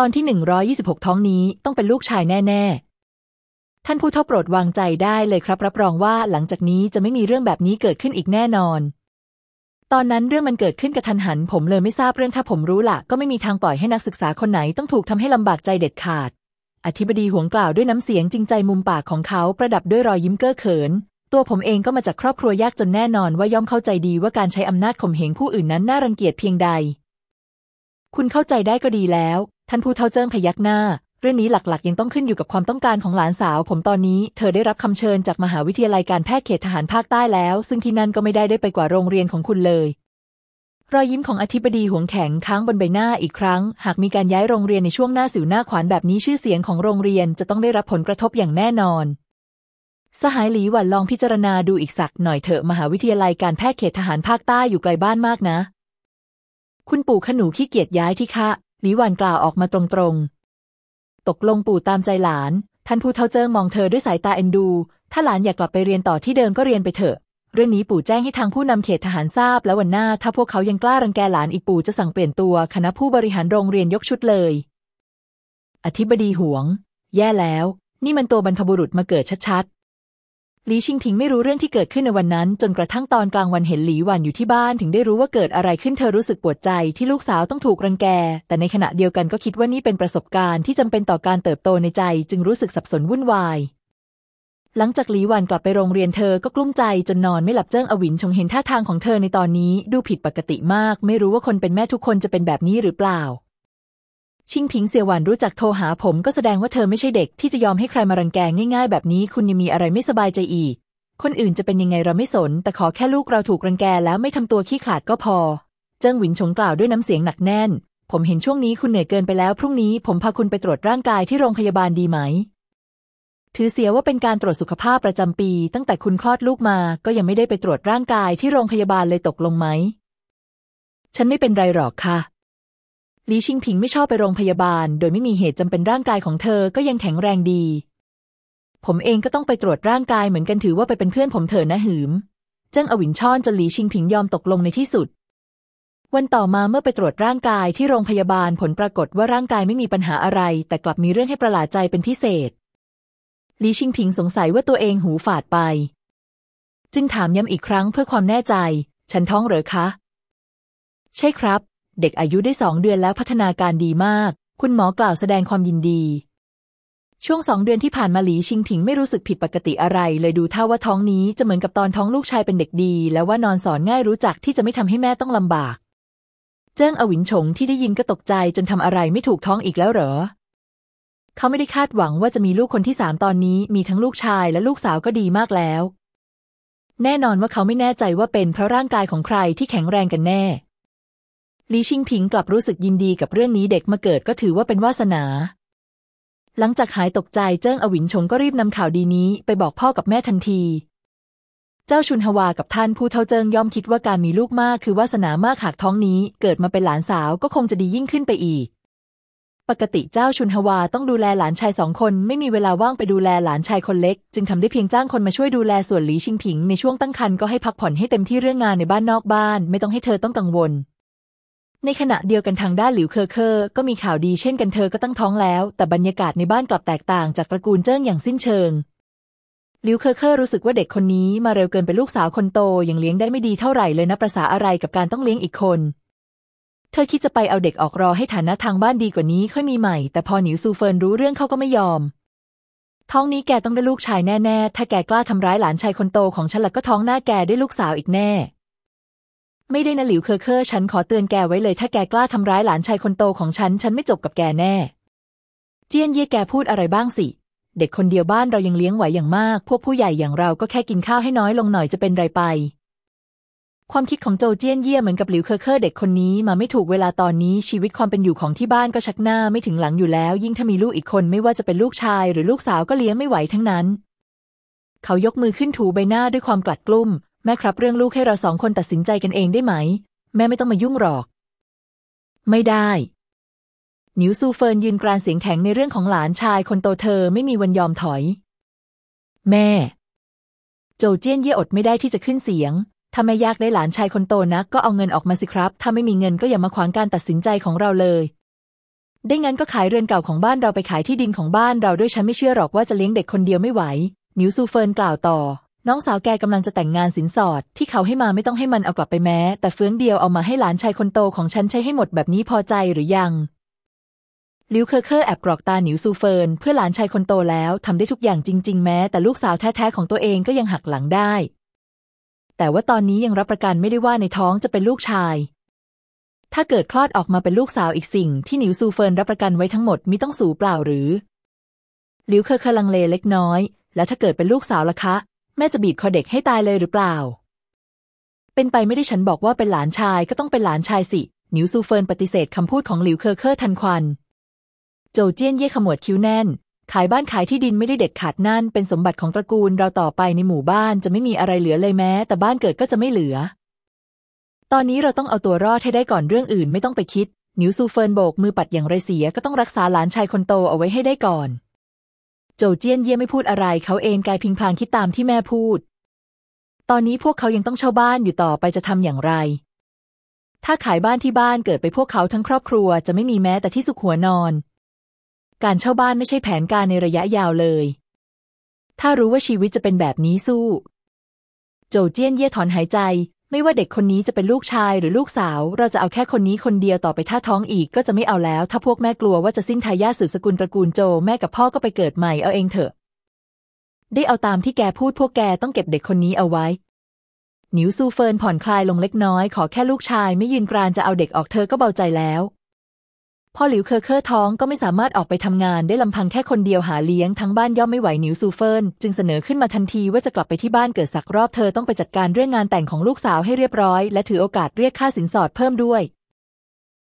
ตอนที่หนึ่งร้อยี่สิบหกท้องนี้ต้องเป็นลูกชายแน่ ๆ ท่านผู้เฒ่าโปรดวางใจได้เลยครับ รับรองว่าหลังจากนี้จะไม่มีเรื่องแบบนี้เกิดขึ้นอีกแน่นอน ตอนนั้นเรื่องมันเกิดขึ้นกระทันหัน ผมเลยไม่ทราบเรื่องถ้าผมรู้ละก็ไม่มีทางปล่อยให้นักศึกษาคนไหนต้องถูกทำให้ลำบากใจเด็ดขาด อธิบดีหวงกล่าวด้วยน้ำเสียงจริงใจมุมปากของเขาประดับด้วยรอยยิ้มเก้อเขิน ตัวผมเองก็มาจากครอบครัวยากจนแน่นอนว่าย่อมเข้าใจดีว่าการใช้อำนาจข่มเหงผู้อื่นนั้นน่ารังเกียจเพียงใดคุณเข้าใจได้ก็ดีแล้ว ท่านผู้เฒ่าเจิ้งพยักหน้า เรื่องนี้หลักๆ ยังต้องขึ้นอยู่กับความต้องการของหลานสาว ผมตอนนี้เธอได้รับคำเชิญจากมหาวิทยาลัยการแพทย์เขตทหารภาคใต้แล้ว ซึ่งที่นั่นก็ไม่ได้ได้ไปกว่าโรงเรียนของคุณเลยรอยยิ้มของอธิบดีหวงแข็งค้างบนใบหน้าอีกครั้ง หากมีการย้ายโรงเรียนในช่วงหน้าสิวหน้าขวานแบบนี้ชื่อเสียงของโรงเรียนจะต้องได้รับผลกระทบอย่างแน่นอน สหายหลีหวันลองพิจารณาดูอีกสักหน่อยเถอะมหาวิทยาลัยการแพทย์เขตทหารภาคใต้อยู่ไกลบ้านมากนะ คุณปู่ขนูขี้เกียจย้ายที่คะ หลีหวันกล่าวออกมาตรงๆ ตกลงปู่ตามใจหลาน ท่านผู้เฒ่าเจิ้งมองเธอด้วยสายตาเอ็นดู ถ้าหลานอยากกลับไปเรียนต่อที่เดิมก็เรียนไปเถอะ เรื่องนี้ปู่แจ้งให้ทางผู้นำเขตทหารทราบ แล้ววันหน้าถ้าพวกเขายังกล้ารังแกหลานอีกปู่จะสั่งเปลี่ยนตัวคณะผู้บริหารโรงเรียนยกชุดเลย อธิบดีหวง แย่แล้ว นี่มันตัวบรรพบุรุษมาเกิดชัด หลีชิงถิงไม่รู้เรื่องที่เกิดขึ้นในวันนั้น จนกระทั่งตอนกลางวันเห็นหลีหวันอยู่ที่บ้านถึงได้รู้ว่าเกิดอะไรขึ้นเธอรู้สึกปวดใจที่ลูกสาวต้องถูกรังแก แต่ในขณะเดียวกันก็คิดว่านี่เป็นประสบการณ์ที่จำเป็นต่อการเติบโตในใจ จึงรู้สึกสับสนวุ่นวาย หลังจากหลีหวันกลับไปโรงเรียนเธอก็กลุ้มใจจนนอนไม่หลับเจิ้งอวินชงเห็นท่าทางของเธอในตอนนี้ ดูผิดปกติมาก ไม่รู้ว่าคนเป็นแม่ทุกคนจะเป็นแบบนี้หรือเปล่า ชิงผิงเสี่ยวหวันรู้จักโทรหาผมก็แสดงว่าเธอไม่ใช่เด็กที่จะยอมให้ใครมารังแกง่ายๆ แบบนี้คุณยังมีอะไรไม่สบายใจอีก คนอื่นจะเป็นยังไงเราไม่สน แต่ขอแค่ลูกเราถูกรังแกแล้วไม่ทำตัวขี้ขลาดก็พอ เจิ้งหวินชงกล่าวด้วยน้ำเสียงหนักแน่น ผมเห็นช่วงนี้คุณเหนื่อยเกินไปแล้ว พรุ่งนี้ผมพาคุณไปตรวจร่างกายที่โรงพยาบาลดีไหม ถือเสียว่าเป็นการตรวจสุขภาพประจำปี ตั้งแต่คุณคลอดลูกมา ก็ยังไม่ได้ไปตรวจร่างกายที่โรงพยาบาลเลยตกลงไหม ฉันไม่เป็นไรหรอกค่ะ หลีชิงผิงไม่ชอบไปโรงพยาบาล โดยไม่มีเหตุจำเป็นร่างกายของเธอก็ยังแข็งแรงดี ผมเองก็ต้องไปตรวจร่างกายเหมือนกันถือว่าไปเป็นเพื่อนผมเถอะนะหืม เจิ้งอวินช่อนจนหลีชิงผิงยอมตกลงในที่สุด วันต่อมาเมื่อไปตรวจร่างกายที่โรงพยาบาลผลปรากฏว่าร่างกายไม่มีปัญหาอะไร แต่กลับมีเรื่องให้ประหลาดใจเป็นพิเศษหลีชิงผิงสงสัยว่าตัวเองหูฝาดไป จึงถามย้ำอีกครั้งเพื่อความแน่ใจ ฉันท้องเหรอคะ ใช่ครับ เด็กอายุได้สองเดือนแล้วพัฒนาการดีมาก คุณหมอกล่าวแสดงความยินดี ช่วงสองเดือนที่ผ่านมาหลีชิงผิงไม่รู้สึกผิดปกติอะไร เลยดูท่าว่าท้องนี้จะเหมือนกับตอนท้องลูกชายเป็นเด็กดี แล้วว่านอนสอนง่ายรู้จักที่จะไม่ทำให้แม่ต้องลำบาก เจิ้งอวินฉงที่ได้ยินก็ตกใจจนทำอะไรไม่ถูกท้องอีกแล้วเหรอ เขาไม่ได้คาดหวังว่าจะมีลูกคนที่สามตอนนี้มีทั้งลูกชายและลูกสาวก็ดีมากแล้ว แน่นอนว่าเขาไม่แน่ใจว่าเป็นเพราะร่างกายของใครที่แข็งแรงกันแน่ ลีชิงผิงกลับรู้สึกยินดีกับเรื่องนี้เด็กมาเกิดก็ถือว่าเป็นวาสนา หลังจากหายตกใจเจิ้งอวินชงก็รีบนำข่าวดีนี้ไปบอกพ่อกับแม่ทันที เจ้าชุนฮวากับท่านผู้เฒ่าเจิงย่อมคิดว่าการมีลูกมากคือวาสนามากหากท้องนี้ เกิดมาเป็นหลานสาวก็คงจะดียิ่งขึ้นไปอีก ปกติเจ้าชุนฮวาต้องดูแลหลานชายสองคน ไม่มีเวลาว่างไปดูแลหลานชายคนเล็ก จึงทำได้เพียงจ้างคนมาช่วยดูแลส่วนหลีชิงผิงในช่วงตั้งครรภ์ก็ให้พักผ่อนให้เต็มที่เรื่องงานในบ้านนอกบ้าน ไม่ต้องให้เธอต้องกังวล ในขณะเดียวกันทางด้านหลิวเคอเคอก็มีข่าวดีเช่นกันเธอก็ตั้งท้องแล้ว แต่บรรยากาศในบ้านกลับแตกต่างจากตระกูลเจิ้งอย่างสิ้นเชิงหลิวเคอเคอรู้สึกว่าเด็กคนนี้มาเร็วเกินเป็นลูกสาวคนโตยังเลี้ยงได้ไม่ดีเท่าไหร่เลยนะประสาอะไรกับการต้องเลี้ยงอีกคน เธอคิดจะไปเอาเด็กออกรอให้ฐานะทางบ้านดีกว่านี้ค่อยมีใหม่ แต่พอหนิวซูเฟินรู้เรื่องเขาก็ไม่ยอม ท้องนี้แกต้องได้ลูกชายแน่ๆถ้าแกกล้าทำร้ายหลานชายคนโตของฉันละก็ท้องหน้าแกได้ลูกสาวอีกแน่ ไม่ได้นะหลิวเคอเคอฉันขอเตือนแกไว้เลย ถ้าแกกล้าทำร้ายหลานชายคนโตของฉัน ฉันไม่จบกับแกแน่ เจียนเย่แกพูดอะไรบ้างสิ เด็กคนเดียวบ้านเรายังเลี้ยงไหวอย่างมาก พวกผู้ใหญ่อย่างเราก็แค่กินข้าวให้น้อยลงหน่อยจะเป็นไรไป ความคิดของโจเจียนเย่เหมือนกับหลิวเคอเคอเด็กคนนี้มาไม่ถูกเวลาตอนนี้ชีวิตความเป็นอยู่ของที่บ้านก็ชักหน้าไม่ถึงหลังอยู่แล้ว ยิ่งถ้ามีลูกอีกคนไม่ว่าจะเป็นลูกชายหรือลูกสาวก็เลี้ยงไม่ไหวทั้งนั้น เขายกมือขึ้นถูใบหน้าด้วยความกลัดกลุ้ม แม่ครับเรื่องลูกให้เราสองคนตัดสินใจกันเองได้ไหม แม่ไม่ต้องมายุ่งหรอก ไม่ได้ หนิวซูเฟินยืนกรานเสียงแข็งในเรื่องของหลานชายคนโตเธอไม่มีวันยอมถอย แม่ โจเจี้ยนเย่อดไม่ได้ที่จะขึ้นเสียง ถ้าแม่อยากได้หลานชายคนโตนักก็เอาเงินออกมาสิครับ ถ้าไม่มีเงินก็อย่ามาขวางการตัดสินใจของเราเลยได้งั้นก็ขายเรือนเก่าของบ้านเราไปขายที่ดินของบ้านเราด้วยฉันไม่เชื่อหรอกว่าจะเลี้ยงเด็กคนเดียวไม่ไหวหนิวซูเฟินกล่าวต่อ น้องสาวแกกำลังจะแต่งงานสินสอด ที่เขาให้มาไม่ต้องให้มันเอากลับไปแม้ แต่เฟื้องเดียวเอามาให้หลานชายคนโตของฉันใช้ให้หมดแบบนี้พอใจหรือยังลิวเคอร์เคอร์แอบกรอกตาหนิวซูเฟินเพื่อหลานชายคนโตแล้วทำได้ทุกอย่างจริง ๆ แม้ แต่ลูกสาวแท้ๆของตัวเองก็ยังหักหลังได้ แต่ว่าตอนนี้ยังรับประกันไม่ได้ว่าในท้องจะเป็นลูกชาย ถ้าเกิดคลอดออกมาเป็นลูกสาวอีกสิ่ง ที่หนิวซูเฟินรับประกันไว้ทั้งหมดมิต้องสูญเปล่าหรือลิวเคอร์เคอร์ลังเลเล็กน้อย แล้วถ้าเกิดเป็นลูกสาวล่ะคะ แม่จะบีบคอเด็กให้ตายเลยหรือเปล่า เป็นไปไม่ได้ฉันบอกว่าเป็นหลานชายก็ต้องเป็นหลานชายสิ หนิวซูเฟินปฏิเสธคำพูดของหลิวเคอร์เคอร์ทันควัน โจเจี้ยนเย่ขมวดคิ้วแน่น ขายบ้านขายที่ดินไม่ได้เด็ดขาดนั่น เป็นสมบัติของตระกูลเราต่อไปในหมู่บ้านจะไม่มีอะไรเหลือเลยแม้ แต่บ้านเกิดก็จะไม่เหลือ ตอนนี้เราต้องเอาตัวรอดให้ได้ก่อนเรื่องอื่นไม่ต้องไปคิดหนิวซูเฟินโบกมือปัดอย่างไรเสียก็ต้องรักษาหลานชายคนโตเอาไว้ให้ได้ก่อน โจเจี้ยนเย่ไม่พูดอะไร เขาเอนกายพิงพลางคิดตามที่แม่พูด ตอนนี้พวกเขายังต้องเช่าบ้านอยู่ต่อไปจะทำอย่างไร ถ้าขายบ้านที่บ้านเกิดไปพวกเขาทั้งครอบครัวจะไม่มีแม้แต่ที่สุขหัวนอน การเช่าบ้านไม่ใช่แผนการในระยะยาวเลย ถ้ารู้ว่าชีวิตจะเป็นแบบนี้สู้ โจเจี้ยนเย่ถอนหายใจ ไม่ว่าเด็กคนนี้จะเป็นลูกชายหรือลูกสาว เราจะเอาแค่คนนี้คนเดียวต่อไปถ้าท้องอีกก็จะไม่เอาแล้ว ถ้าพวกแม่กลัวว่าจะสิ้นทายาทสืบสกุลตระกูลโจ แม่กับพ่อก็ไปเกิดใหม่เอาเองเถอะ ได้เอาตามที่แกพูดพวกแกต้องเก็บเด็กคนนี้เอาไว้ หนิวซูเฟินผ่อนคลายลงเล็กน้อย ขอแค่ลูกชายไม่ยืนกรานจะเอาเด็กออกเธอก็เบาใจแล้ว พอหลิวเคอเคอร์ท้องก็ไม่สามารถออกไปทำงานได้ลำพังแค่คนเดียวหาเลี้ยงทั้งบ้านย่อมไม่ไหวหนิวซูเฟินจึงเสนอขึ้นมาทันทีว่าจะกลับไปที่บ้านเกิดสักรอบเธอต้องไปจัดการเรื่องงานแต่งของลูกสาวให้เรียบร้อย และถือโอกาสเรียกค่าสินสอดเพิ่มด้วย